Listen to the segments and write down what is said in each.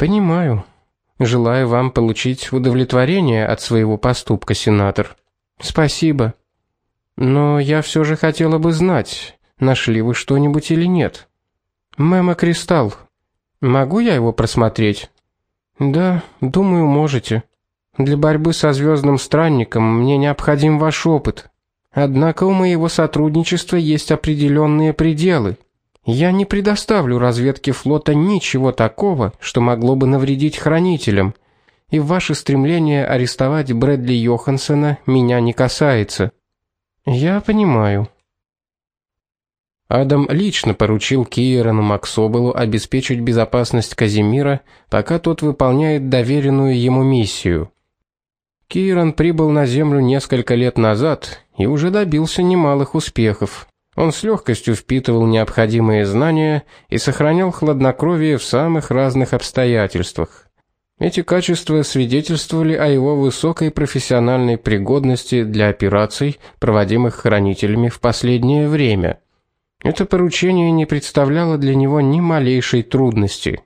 Понимаю. Желаю вам получить удовлетворение от своего поступка, сенатор. Спасибо. Но я все же хотела бы знать, нашли вы что-нибудь или нет. Мема Кристалл. Могу я его просмотреть? Да, думаю, можете. Для борьбы со звездным странником мне необходим ваш опыт. Однако у моего сотрудничества есть определенные пределы. Я не предоставлю разведке флота ничего такого, что могло бы навредить хранителям. И ваше стремление арестовать Брэдли Йохансена меня не касается. Я понимаю. Адам лично поручил Киерану Максобелу обеспечить безопасность Казимира, пока тот выполняет доверенную ему миссию. Киран прибыл на землю несколько лет назад и уже добился немалых успехов. Он с легкостью впитывал необходимые знания и сохранял хладнокровие в самых разных обстоятельствах. Эти качества свидетельствовали о его высокой профессиональной пригодности для операций, проводимых хранителями в последнее время. Это поручение не представляло для него ни малейшей трудности.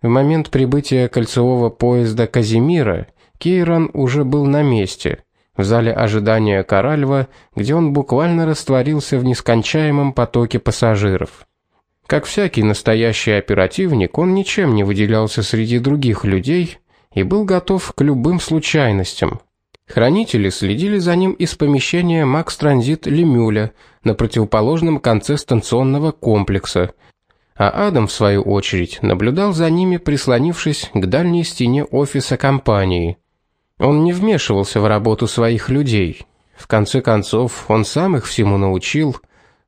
В момент прибытия кольцевого поезда Казимира Кейран уже был на месте, в зале ожидания Коральва, где он буквально растворился в нескончаемом потоке пассажиров. Как всякий настоящий оперативник, он ничем не выделялся среди других людей и был готов к любым случайностям. Хранители следили за ним из помещения Макс Транзит Лемюля на противоположном конце станционного комплекса, а Адам в свою очередь наблюдал за ними, прислонившись к дальней стене офиса компании. Он не вмешивался в работу своих людей. В конце концов, он сам их всему научил,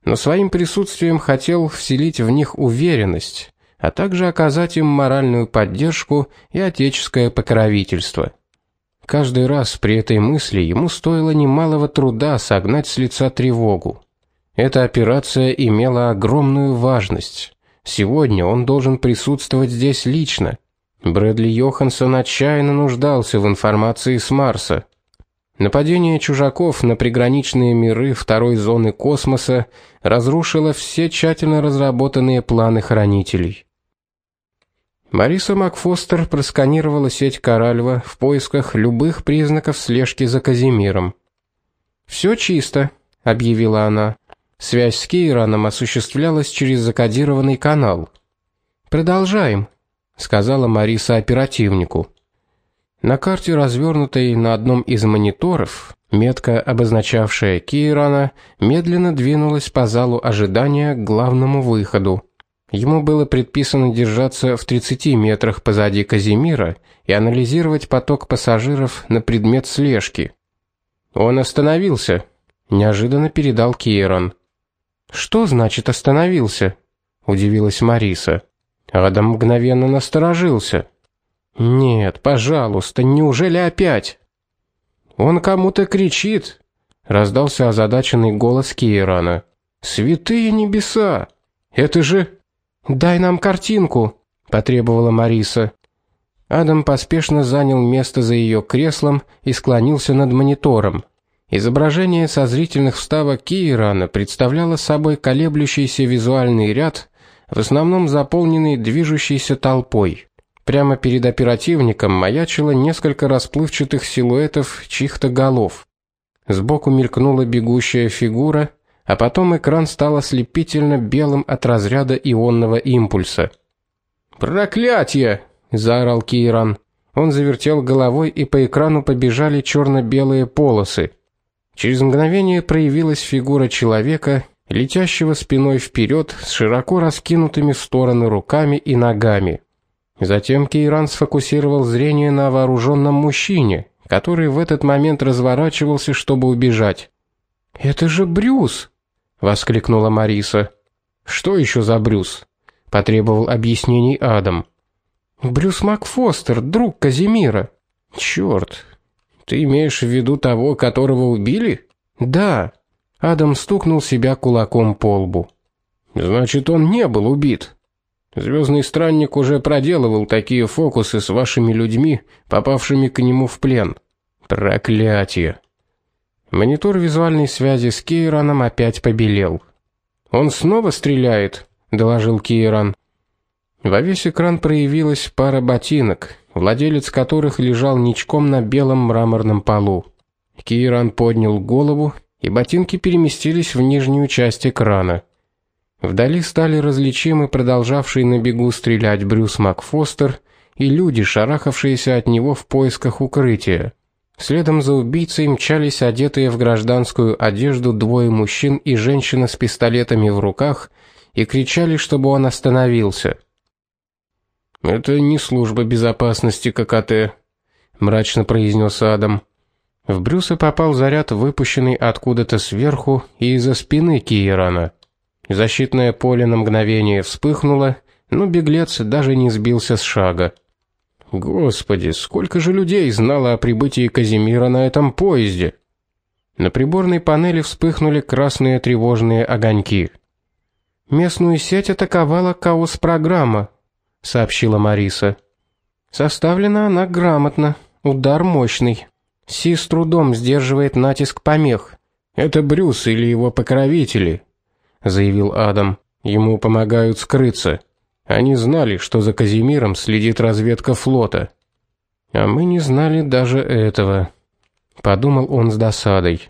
но своим присутствием хотел вселить в них уверенность, а также оказать им моральную поддержку и отеческое покровительство. Каждый раз при этой мысли ему стоило немалого труда согнать с лица тревогу. Эта операция имела огромную важность. Сегодня он должен присутствовать здесь лично, Брэдли Йоханссон отчаянно нуждался в информации с Марса. Нападение чужаков на приграничные миры второй зоны космоса разрушило все тщательно разработанные планы хранителей. Мариса Макфостер просканировала сеть Коральва в поисках любых признаков слежки за Казимиром. «Все чисто», — объявила она. Связь с Кейраном осуществлялась через закодированный канал. Продолжаем сказала Мариса оперативнику. На карте, развернутой на одном из мониторов, метка, обозначавшая Кирана, медленно двинулась по залу ожидания к главному выходу. Ему было предписано держаться в 30 метрах позади Казимира и анализировать поток пассажиров на предмет слежки. Он остановился, неожиданно передал Киран. Что значит остановился? удивилась Мариса. Адам мгновенно насторожился. Нет, пожалуйста, неужели опять? Он кому-то кричит, раздался озадаченный голос Кирана. Святые небеса! Это же Дай нам картинку, потребовала Мариса. Адам поспешно занял место за ее креслом и склонился над монитором. Изображение со зрительных вставок Кирана представляло собой колеблющийся визуальный ряд в основном заполненный движущейся толпой. Прямо перед оперативником маячило несколько расплывчатых силуэтов чьих-то голов. Сбоку мелькнула бегущая фигура, а потом экран стал ослепительно белым от разряда ионного импульса. "Проклятие!" заорал Киран. Он завертел головой, и по экрану побежали черно белые полосы. Через мгновение проявилась фигура человека летящего спиной вперед с широко раскинутыми в стороны руками и ногами. Затем Кейран сфокусировал зрение на вооруженном мужчине, который в этот момент разворачивался, чтобы убежать. "Это же Брюс!" воскликнула Мариса. "Что еще за Брюс?" потребовал объяснений Адам. "Брюс Макфостер, друг Казимира. Черт! Ты имеешь в виду того, которого убили?" "Да. Адам стукнул себя кулаком по лбу. Значит, он не был убит. Звездный странник уже проделывал такие фокусы с вашими людьми, попавшими к нему в плен. Проклятие. Монитор визуальной связи с Кейраном опять побелел. Он снова стреляет, доложил Кейран. Во весь экран проявилась пара ботинок, владелец которых лежал ничком на белом мраморном полу. Киран поднял голову, и ботинки переместились в нижнюю часть экрана. Вдали стали различимы продолжавший на бегу стрелять Брюс Макфостер и люди, шарахавшиеся от него в поисках укрытия. Следом за убийцей мчались одетые в гражданскую одежду двое мужчин и женщина с пистолетами в руках и кричали, чтобы он остановился. Это не служба безопасности ККТ, мрачно произнес Адам. В Брюса попал заряд, выпущенный откуда-то сверху и из-за спины Кирана. Защитное поле на мгновение вспыхнуло, но беглец даже не сбился с шага. Господи, сколько же людей знало о прибытии Казимира на этом поезде. На приборной панели вспыхнули красные тревожные огоньки. Местную сеть атаковала Каос-программа, сообщила Мариса. Составлена она грамотно, удар мощный. Си с трудом сдерживает натиск помех. Это Брюс или его покровители, заявил Адам. Ему помогают скрыться. Они знали, что за Казимиром следит разведка флота. А мы не знали даже этого, подумал он с досадой.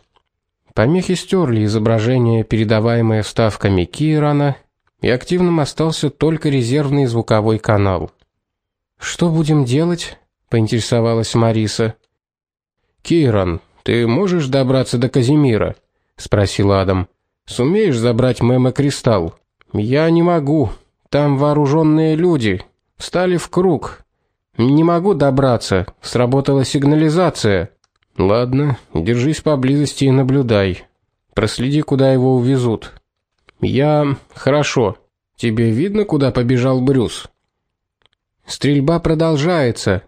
Помехи стерли изображение, передаваемое вставками Кирана, и активным остался только резервный звуковой канал. Что будем делать? поинтересовалась Мариса. Киран, ты можешь добраться до Казимира? спросил Адам. Сумеешь забрать Мема кристалл? Я не могу. Там вооруженные люди, встали в круг. Не могу добраться. Сработала сигнализация. Ладно, держись поблизости и наблюдай. Проследи, куда его увезут. Я хорошо. Тебе видно, куда побежал Брюс? Стрельба продолжается.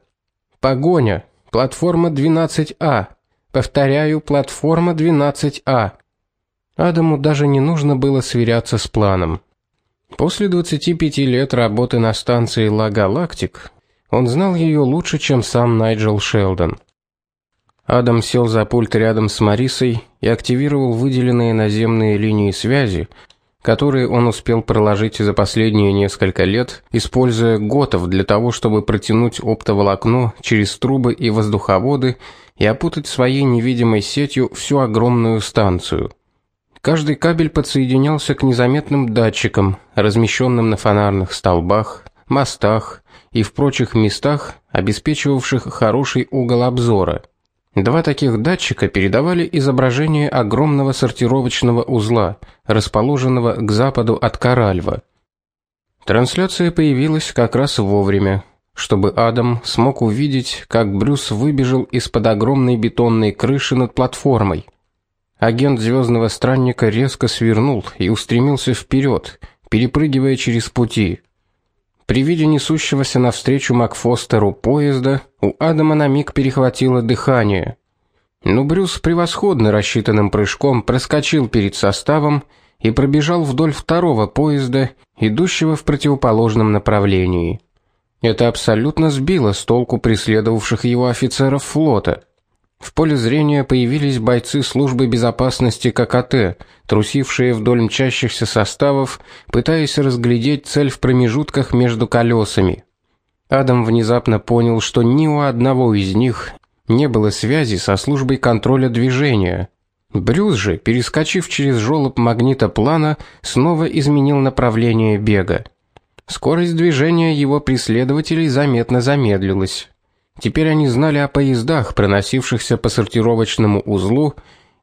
Погоня. Платформа 12А. Повторяю, платформа 12А. Адаму даже не нужно было сверяться с планом. После 25 лет работы на станции Ла Галактик, он знал ее лучше, чем сам Найджел Шелдон. Адам сел за пульт рядом с Марисой и активировал выделенные наземные линии связи, которые он успел проложить за последние несколько лет, используя готов для того, чтобы протянуть оптоволокно через трубы и воздуховоды и опутать своей невидимой сетью всю огромную станцию. Каждый кабель подсоединялся к незаметным датчикам, размещенным на фонарных столбах, мостах и в прочих местах, обеспечивавших хороший угол обзора. Два таких датчика передавали изображение огромного сортировочного узла, расположенного к западу от Каральва. Трансляция появилась как раз вовремя, чтобы Адам смог увидеть, как Брюс выбежал из-под огромной бетонной крыши над платформой. Агент звездного странника резко свернул и устремился вперед, перепрыгивая через пути. При виде несущегося навстречу Макфостеру поезда у Адама на миг перехватило дыхание. Но Брюс превосходно рассчитанным прыжком проскочил перед составом и пробежал вдоль второго поезда, идущего в противоположном направлении. Это абсолютно сбило с толку преследовавших его офицеров флота. В поле зрения появились бойцы службы безопасности ККТ, трусившие вдоль мчащихся составов, пытаясь разглядеть цель в промежутках между колесами. Адам внезапно понял, что ни у одного из них не было связи со службой контроля движения. Брюс же, перескочив через жёлоб магнитоплана, снова изменил направление бега. Скорость движения его преследователей заметно замедлилась. Теперь они знали о поездах, проносившихся по сортировочному узлу,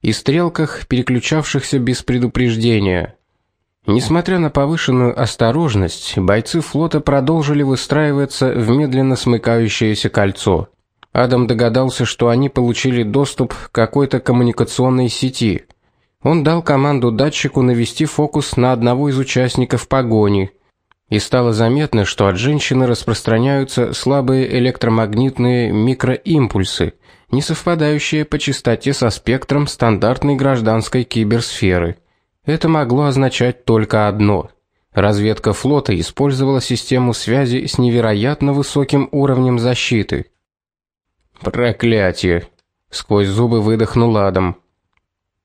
и стрелках, переключавшихся без предупреждения. Несмотря на повышенную осторожность, бойцы флота продолжили выстраиваться в медленно смыкающееся кольцо. Адам догадался, что они получили доступ к какой-то коммуникационной сети. Он дал команду датчику навести фокус на одного из участников погони – и стало заметно, что от женщины распространяются слабые электромагнитные микроимпульсы, не совпадающие по частоте со спектром стандартной гражданской киберсферы. Это могло означать только одно: разведка флота использовала систему связи с невероятно высоким уровнем защиты. Проклятие, сквозь зубы выдохнул Адам.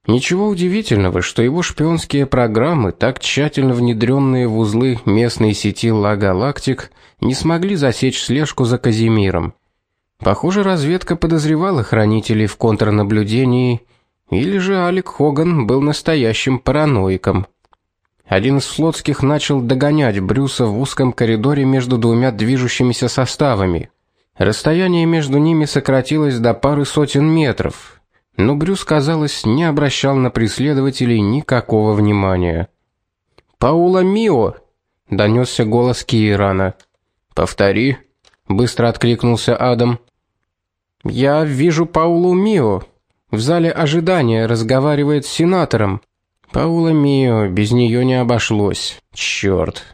Ничего удивительного, что его шпионские программы, так тщательно внедренные в узлы местной сети Ла Галактик, не смогли засечь слежку за Казимиром. Похоже, разведка подозревала хранителей в контрнаблюдении, или же Алек Хоган был настоящим параноиком. Один из флотских начал догонять Брюса в узком коридоре между двумя движущимися составами. Расстояние между ними сократилось до пары сотен метров, но Брюс, казалось, не обращал на преследователей никакого внимания. "Паула Мио", донесся голос Кирана. "Повтори", быстро откликнулся Адам. "Я вижу Паулу Мио. В зале ожидания разговаривает с сенатором. Паула Мио, без нее не обошлось. Черт.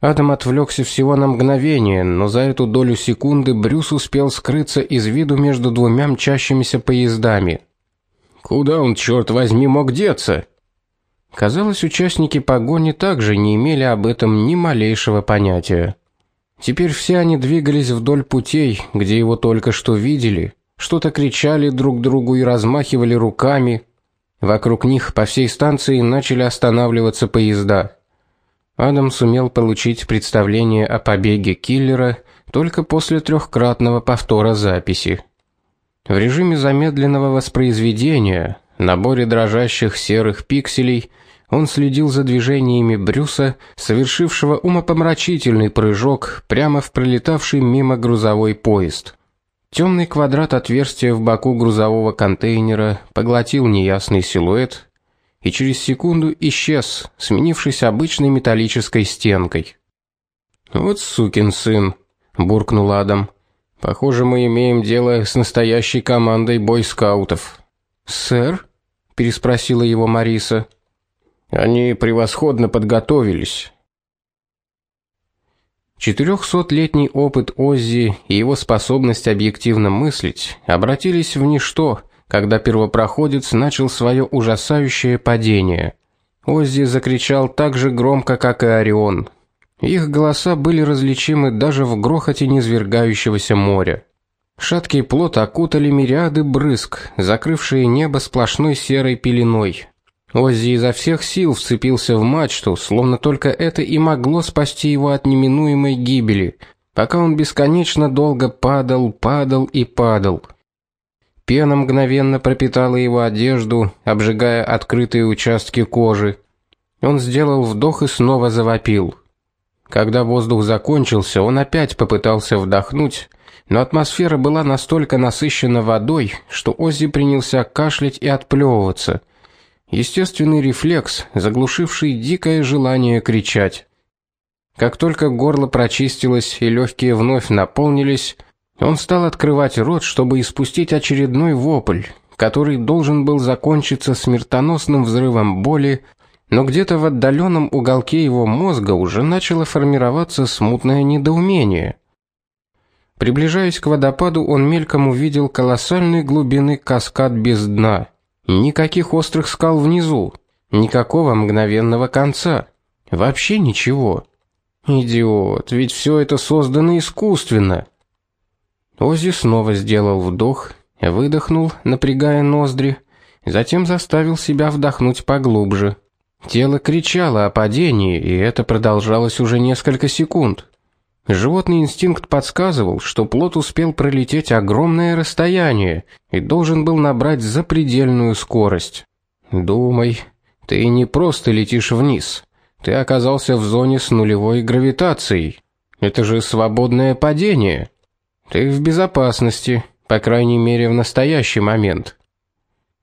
Адам отвлекся всего на мгновение, но за эту долю секунды Брюс успел скрыться из виду между двумя мчащимися поездами. Куда он черт возьми мог деться? Казалось, участники погони также не имели об этом ни малейшего понятия. Теперь все они двигались вдоль путей, где его только что видели, что-то кричали друг другу и размахивали руками. Вокруг них по всей станции начали останавливаться поезда. Адам сумел получить представление о побеге киллера только после трехкратного повтора записи. В режиме замедленного воспроизведения, наборе дрожащих серых пикселей, он следил за движениями Брюса, совершившего умопомрачительный прыжок прямо в пролетавший мимо грузовой поезд. Темный квадрат отверстия в боку грузового контейнера поглотил неясный силуэт и через секунду исчез, сменившись обычной металлической стенкой. Вот сукин сын, буркнул Адам. Похоже, мы имеем дело с настоящей командой бойскаутов. Сэр? переспросила его Мариса. Они превосходно подготовились. Четырехсотлетний опыт Оззи и его способность объективно мыслить обратились в ничто, когда первопроходец начал свое ужасающее падение. Оззи закричал так же громко, как и Орион. Их голоса были различимы даже в грохоте низвергающегося моря. Шаткий плот окутали мириады брызг, закрывшие небо сплошной серой пеленой. Оззи изо всех сил вцепился в мачту, словно только это и могло спасти его от неминуемой гибели, пока он бесконечно долго падал, падал и падал. Пена мгновенно пропитала его одежду, обжигая открытые участки кожи. Он сделал вдох и снова завопил. Когда воздух закончился, он опять попытался вдохнуть, но атмосфера была настолько насыщена водой, что Оззи принялся кашлять и отплевываться. Естественный рефлекс, заглушивший дикое желание кричать. Как только горло прочистилось и легкие вновь наполнились, он стал открывать рот, чтобы испустить очередной вопль, который должен был закончиться смертоносным взрывом боли, но где-то в отдаленном уголке его мозга уже начало формироваться смутное недоумение. Приближаясь к водопаду, он мельком увидел колоссальной глубины каскад без дна. Никаких острых скал внизу, никакого мгновенного конца. Вообще ничего. Идиот, ведь все это создано искусственно. Оззи снова сделал вдох, выдохнул, напрягая ноздри, затем заставил себя вдохнуть поглубже. Тело кричало о падении, и это продолжалось уже несколько секунд. Животный инстинкт подсказывал, что плот успел пролететь огромное расстояние и должен был набрать запредельную скорость. Думай, ты не просто летишь вниз. Ты оказался в зоне с нулевой гравитацией. Это же свободное падение. Ты в безопасности, по крайней мере, в настоящий момент.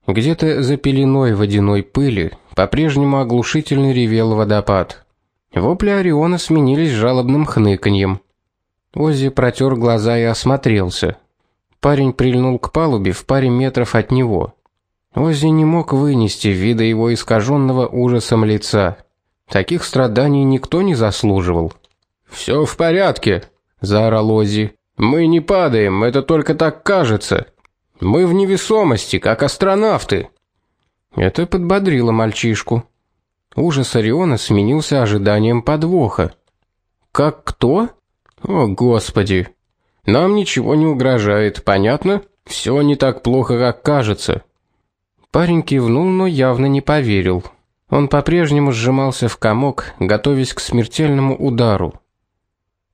Где-то за пеленой водяной пыли по-прежнему оглушительно ревел водопад. Вопли Ориона сменились жалобным хныканьем. Оззи протер глаза и осмотрелся. Парень прильнул к палубе в паре метров от него. Оззи не мог вынести вида его искаженного ужасом лица. Таких страданий никто не заслуживал. Все в порядке, заорал Оззи. Мы не падаем, это только так кажется. Мы в невесомости, как астронавты. Это подбодрило мальчишку. Ужас Ориона сменился ожиданием подвоха. Как кто? О, господи. Нам ничего не угрожает, понятно? Все не так плохо, как кажется. Парень кивнул, но явно не поверил. Он по-прежнему сжимался в комок, готовясь к смертельному удару.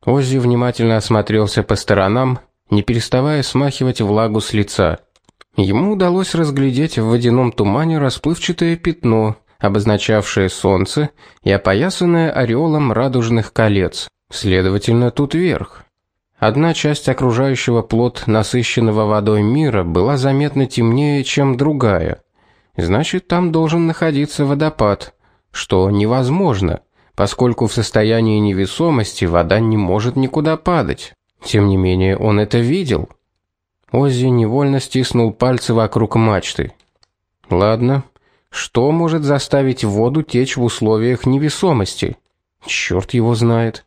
Оззи внимательно осмотрелся по сторонам, не переставая смахивать влагу с лица. Ему удалось разглядеть в водяном тумане расплывчатое пятно, обозначавшее солнце и опоясанное ореолом радужных колец. Следовательно, тут верх. Одна часть окружающего плот насыщенного водой мира была заметно темнее, чем другая. Значит, там должен находиться водопад, что невозможно, поскольку в состоянии невесомости вода не может никуда падать. Тем не менее, он это видел. Оззи невольно стиснул пальцы вокруг мачты. Ладно, что может заставить воду течь в условиях невесомости? Черт его знает.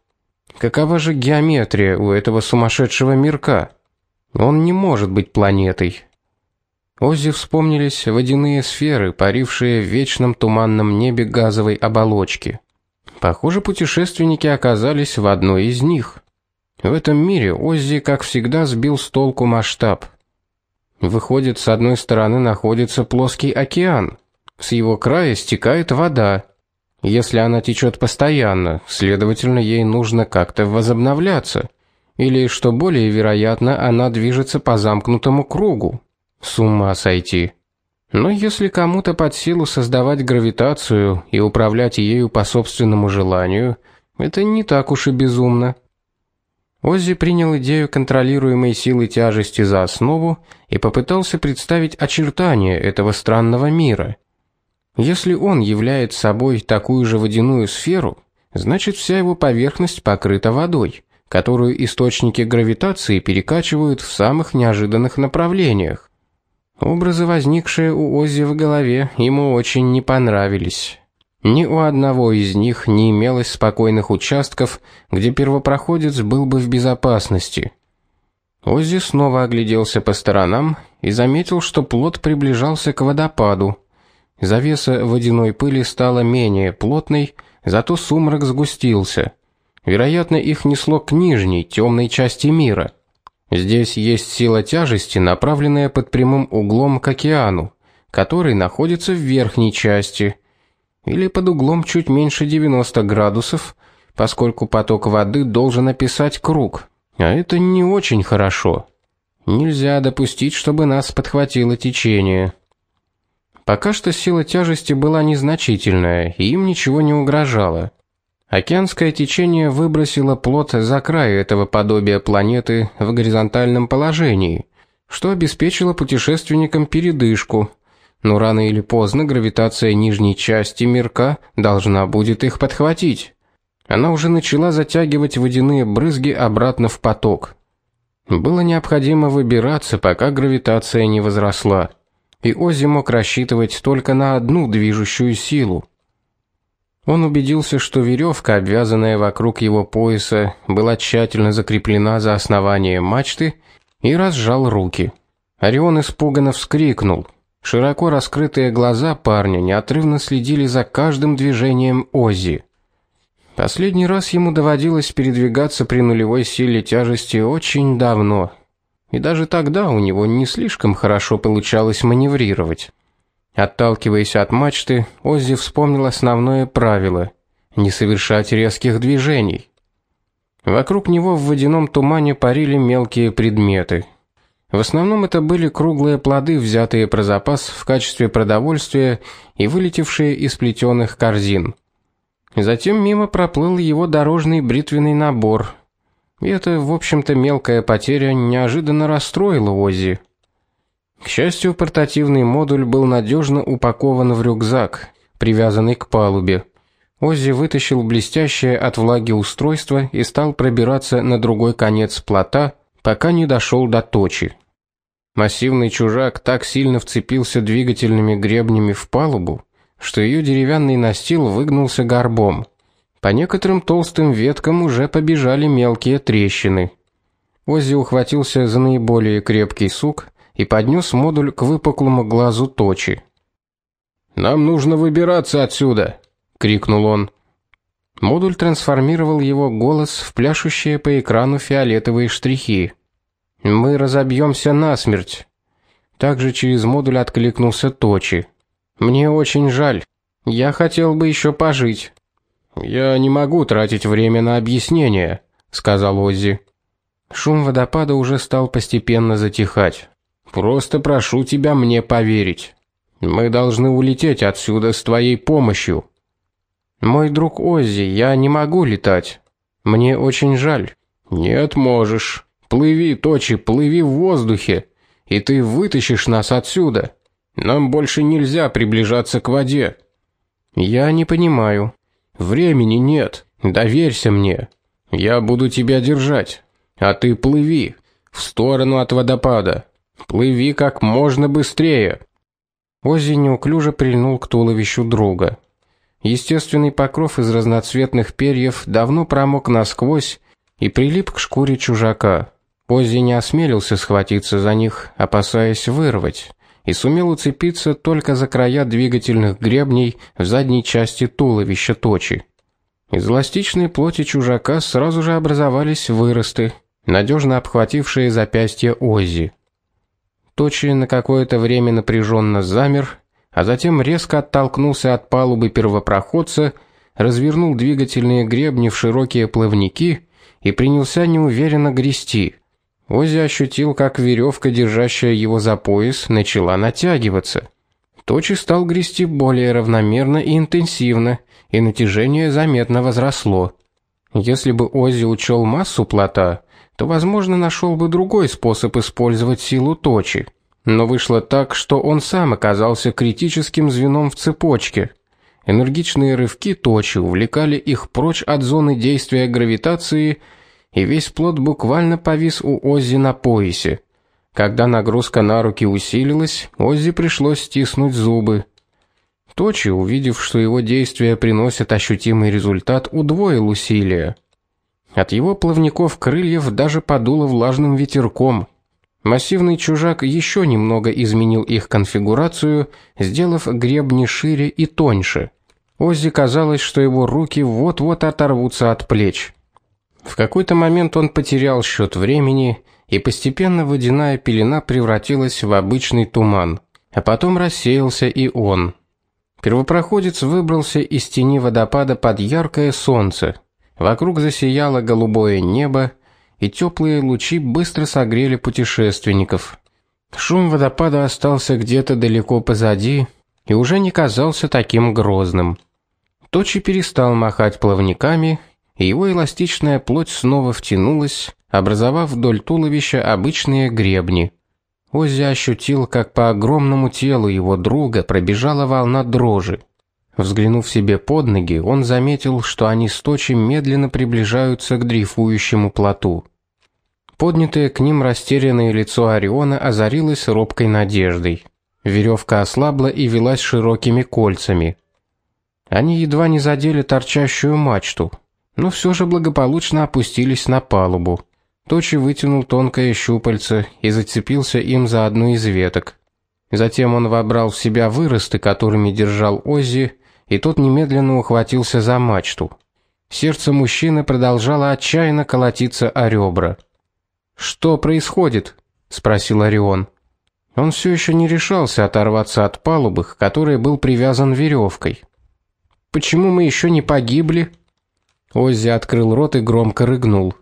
Какова же геометрия у этого сумасшедшего мирка? Он не может быть планетой. Оззи вспомнились водяные сферы, парившие в вечном туманном небе газовой оболочки. Похоже, путешественники оказались в одной из них. В этом мире Оззи, как всегда, сбил с толку масштаб. Выходит, с одной стороны находится плоский океан. С его края стекает вода. Если она течет постоянно, следовательно, ей нужно как-то возобновляться. Или, что более вероятно, она движется по замкнутому кругу. С ума сойти. Но если кому-то под силу создавать гравитацию и управлять ею по собственному желанию, это не так уж и безумно. Оззи принял идею контролируемой силы тяжести за основу и попытался представить очертания этого странного мира. Если он является собой такую же водяную сферу, значит вся его поверхность покрыта водой, которую источники гравитации перекачивают в самых неожиданных направлениях. Образы, возникшие у Оззи в голове, ему очень не понравились. Ни у одного из них не имелось спокойных участков, где первопроходец был бы в безопасности. Оззи снова огляделся по сторонам и заметил, что плот приближался к водопаду. Завеса водяной пыли стала менее плотной, зато сумрак сгустился. Вероятно, их несло к нижней, темной части мира. Здесь есть сила тяжести, направленная под прямым углом к океану, который находится в верхней части, или под углом чуть меньше 90 градусов, поскольку поток воды должен описать круг. А это не очень хорошо. Нельзя допустить, чтобы нас подхватило течение. Пока что сила тяжести была незначительная, и им ничего не угрожало. Океанское течение выбросило плот за край этого подобия планеты в горизонтальном положении, что обеспечило путешественникам передышку. Но рано или поздно гравитация нижней части мирка должна будет их подхватить. Она уже начала затягивать водяные брызги обратно в поток. Было необходимо выбираться, пока гравитация не возросла. И Ози мог рассчитывать только на одну движущую силу. Он убедился, что веревка, обвязанная вокруг его пояса, была тщательно закреплена за основанием мачты, и разжал руки. Орион испуганно вскрикнул. Широко раскрытые глаза парня неотрывно следили за каждым движением Ози. Последний раз ему доводилось передвигаться при нулевой силе тяжести очень давно. И даже тогда у него не слишком хорошо получалось маневрировать. Отталкиваясь от мачты, Оззи вспомнил основное правило не совершать резких движений. Вокруг него в водяном тумане парили мелкие предметы. В основном это были круглые плоды, взятые про запас в качестве продовольствия и вылетевшие из плетеных корзин. Затем мимо проплыл его дорожный бритвенный набор. И это, в общем-то, мелкая потеря неожиданно расстроила Оззи. К счастью, портативный модуль был надежно упакован в рюкзак, привязанный к палубе. Оззи вытащил блестящее от влаги устройство и стал пробираться на другой конец плота, пока не дошел до точи. Массивный чужак так сильно вцепился двигательными гребнями в палубу, что ее деревянный настил выгнулся горбом. По некоторым толстым веткам уже побежали мелкие трещины. Оззи ухватился за наиболее крепкий сук и поднес модуль к выпуклому глазу точи. Нам нужно выбираться отсюда, крикнул он. Модуль трансформировал его голос в пляшущие по экрану фиолетовые штрихи. Мы разобьемся насмерть. Также через модуль откликнулся Точи. Мне очень жаль. Я хотел бы еще пожить. Я не могу тратить время на объяснения, сказал Оззи. Шум водопада уже стал постепенно затихать. Просто прошу тебя мне поверить. Мы должны улететь отсюда с твоей помощью. Мой друг Оззи, я не могу летать. Мне очень жаль. Нет, можешь. Плыви, точи, плыви в воздухе, и ты вытащишь нас отсюда. Нам больше нельзя приближаться к воде. Я не понимаю. Времени нет. Доверься мне. Я буду тебя держать. А ты плыви в сторону от водопада. Плыви как можно быстрее. Оззи неуклюже прильнул к туловищу друга. Естественный покров из разноцветных перьев давно промок насквозь и прилип к шкуре чужака. Оззи не осмелился схватиться за них, опасаясь вырвать, и сумел уцепиться только за края двигательных гребней в задней части туловища точи. Из эластичной плоти чужака сразу же образовались выросты, надежно обхватившие запястья Оззи. Точи на какое-то время напряженно замер, а затем резко оттолкнулся от палубы первопроходца, развернул двигательные гребни в широкие плавники и принялся неуверенно грести. Ози ощутил, как веревка, держащая его за пояс, начала натягиваться. Точи стал грести более равномерно и интенсивно, и натяжение заметно возросло. Если бы Ози учел массу плота, то, возможно, нашел бы другой способ использовать силу точи. Но вышло так, что он сам оказался критическим звеном в цепочке. Энергичные рывки точи увлекали их прочь от зоны действия гравитации, и весь плот буквально повис у Оззи на поясе. Когда нагрузка на руки усилилась, Оззи пришлось стиснуть зубы. Точи, увидев, что его действия приносят ощутимый результат, удвоил усилия. От его плавников крыльев даже подуло влажным ветерком. Массивный чужак еще немного изменил их конфигурацию, сделав гребни шире и тоньше. Оззи казалось, что его руки вот-вот оторвутся от плеч. В какой-то момент он потерял счет времени, и постепенно водяная пелена превратилась в обычный туман, а потом рассеялся и он. Первопроходец выбрался из тени водопада под яркое солнце. Вокруг засияло голубое небо, и теплые лучи быстро согрели путешественников. Шум водопада остался где-то далеко позади и уже не казался таким грозным. Точи перестал махать плавниками, его эластичная плоть снова втянулась, образовав вдоль туловища обычные гребни. Оззи ощутил, как по огромному телу его друга пробежала волна дрожи. Взглянув себе под ноги, он заметил, что они с Точи медленно приближаются к дрейфующему плоту. Поднятое к ним растерянное лицо Ориона озарилось робкой надеждой. Веревка ослабла и велась широкими кольцами. Они едва не задели торчащую мачту, но все же благополучно опустились на палубу. Точи вытянул тонкое щупальце и зацепился им за одну из веток. Затем он вобрал в себя выросты, которыми держал Оззи, и тот немедленно ухватился за мачту. Сердце мужчины продолжало отчаянно колотиться о ребра. "Что происходит?" спросил Орион. Он все еще не решался оторваться от палубы, к которой был привязан веревкой. "Почему мы еще не погибли?" Оззи открыл рот и громко рыгнул.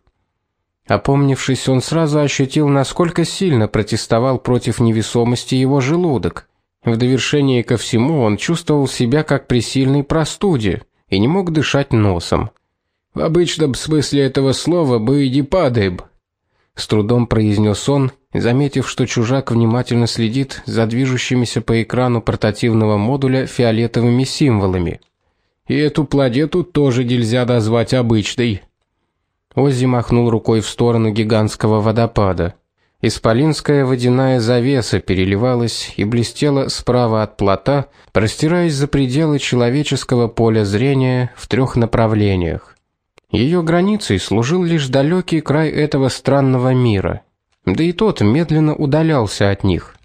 Опомнившись, он сразу ощутил, насколько сильно протестовал против невесомости его желудок. В довершение ко всему он чувствовал себя как при сильной простуде и не мог дышать носом. В обычном смысле этого слова бы и падаем, с трудом произнес он, заметив, что чужак внимательно следит за движущимися по экрану портативного модуля фиолетовыми символами. И эту планету тоже нельзя назвать обычной. Оззи махнул рукой в сторону гигантского водопада. Исполинская водяная завеса переливалась и блестела справа от плота, простираясь за пределы человеческого поля зрения в трех направлениях. Ее границей служил лишь далекий край этого странного мира. Да и тот медленно удалялся от них.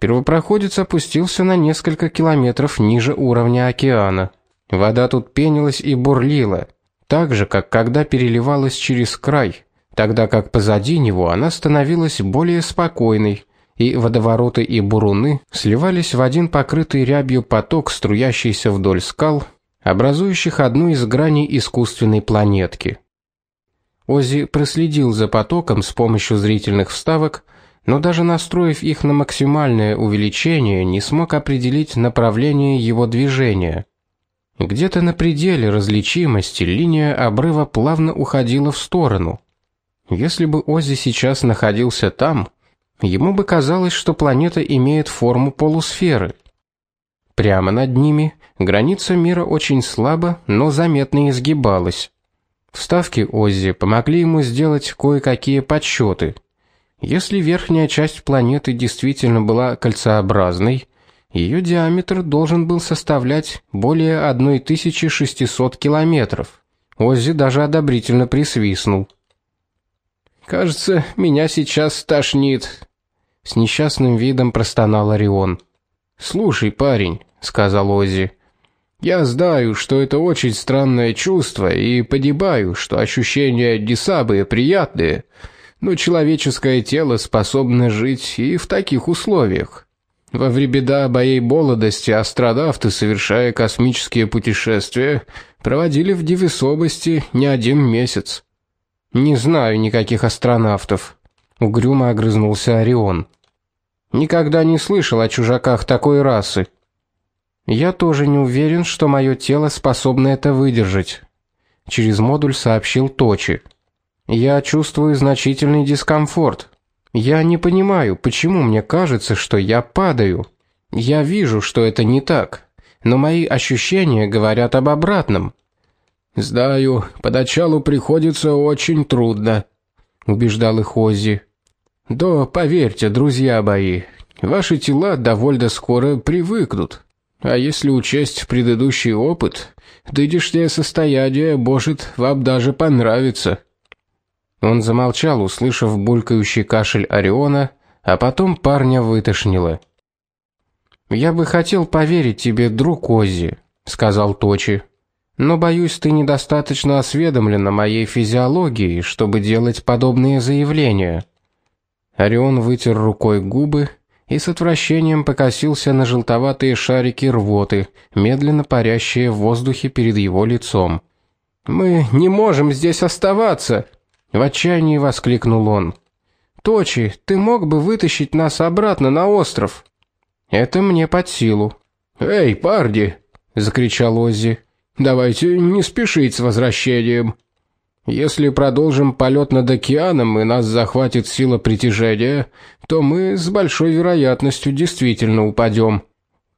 Первопроходец опустился на несколько километров ниже уровня океана. Вода тут пенилась и бурлила, так же как когда переливалась через край тогда как позади него она становилась более спокойной и водовороты и буруны сливались в один покрытый рябью поток, струящийся вдоль скал, образующих одну из граней искусственной планетки. Ози проследил за потоком с помощью зрительных вставок, но даже настроив их на максимальное увеличение, не смог определить направление его движения. Где-то на пределе различимости линия обрыва плавно уходила в сторону. Если бы Ози сейчас находился там, ему бы казалось, что планета имеет форму полусферы. Прямо над ними граница мира очень слабо, но заметно изгибалась. Вставки Оззи помогли ему сделать кое-какие подсчеты. Если верхняя часть планеты действительно была кольцеобразной, ее диаметр должен был составлять более 1600 километров. Оззи даже одобрительно присвистнул. Кажется, меня сейчас тошнит, с несчастным видом простонал Орион. Слушай, парень, сказал Оззи. Я знаю, что это очень странное чувство и понимаю, что ощущения не приятные, но человеческое тело способно жить и в таких условиях. Во времена моей молодости астронавты, совершая космические путешествия, проводили в невесомости не один месяц. Не знаю никаких астронавтов, угрюмо огрызнулся Орион. Никогда не слышал о чужаках такой расы. Я тоже не уверен, что мое тело способно это выдержать, через модуль сообщил Точи. Я чувствую значительный дискомфорт. Я не понимаю, почему мне кажется, что я падаю. Я вижу, что это не так, но мои ощущения говорят об обратном. Знаю, поначалу приходится очень трудно, убеждал их Оззи. Да, поверьте, друзья мои, ваши тела довольно скоро привыкнут. А если учесть предыдущий опыт, нынешнее состояние может вам даже понравиться. Он замолчал, услышав булькающий кашель Ориона, а потом парня вытошнило. Я бы хотел поверить тебе, друг Ози, сказал Точи. Но боюсь, ты недостаточно осведомлен о моей физиологии, чтобы делать подобные заявления. Орион вытер рукой губы и с отвращением покосился на желтоватые шарики рвоты, медленно парящие в воздухе перед его лицом. Мы не можем здесь оставаться, в отчаянии воскликнул он. Точи, ты мог бы вытащить нас обратно на остров? Это мне под силу. Эй, парди, закричал Оззи. Давайте не спешить с возвращением. Если продолжим полет над океаном и нас захватит сила притяжения, то мы с большой вероятностью действительно упадем.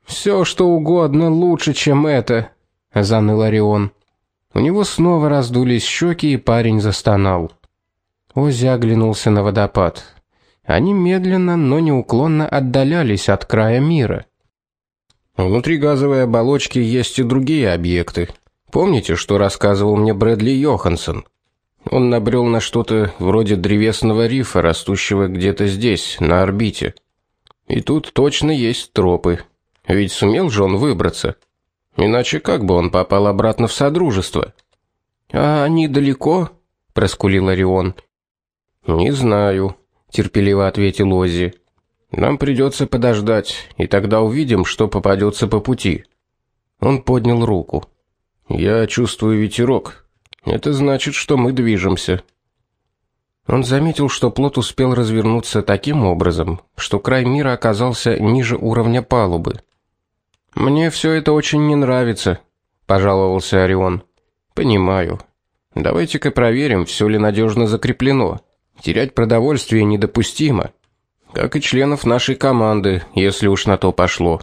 Все, что угодно лучше, чем это, заныл Орион. У него снова раздулись щеки, и парень застонал. Оззи оглянулся на водопад. Они медленно, но неуклонно отдалялись от края мира. Внутри газовой оболочки есть и другие объекты. Помните, что рассказывал мне Брэдли Йоханссон? Он набрел на что-то вроде древесного рифа, растущего где-то здесь, на орбите. И тут точно есть тропы. Ведь сумел же он выбраться. Иначе как бы он попал обратно в содружество? А они далеко? проскулил Орион. Не знаю, терпеливо ответил Оззи. Нам придется подождать, и тогда увидим, что попадется по пути. Он поднял руку. Я чувствую ветерок. Это значит, что мы движемся. Он заметил, что плот успел развернуться таким образом, что край мира оказался ниже уровня палубы. Мне все это очень не нравится, пожаловался Орион. Понимаю. Давайте-ка проверим, все ли надежно закреплено. Терять продовольствие недопустимо, как и членов нашей команды, если уж на то пошло.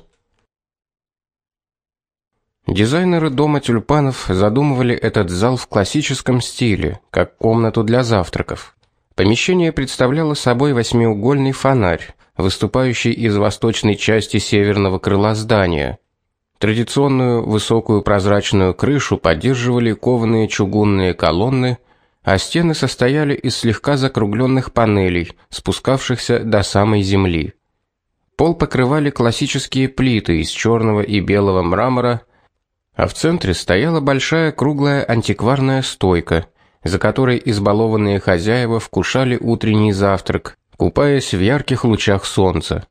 Дизайнеры дома тюльпанов задумывали этот зал в классическом стиле, как комнату для завтраков. Помещение представляло собой восьмиугольный фонарь, выступающий из восточной части северного крыла здания. Традиционную высокую прозрачную крышу поддерживали кованые чугунные колонны, а стены состояли из слегка закругленных панелей, спускавшихся до самой земли. Пол покрывали классические плиты из черного и белого мрамора, а в центре стояла большая круглая антикварная стойка, за которой избалованные хозяева вкушали утренний завтрак, купаясь в ярких лучах солнца.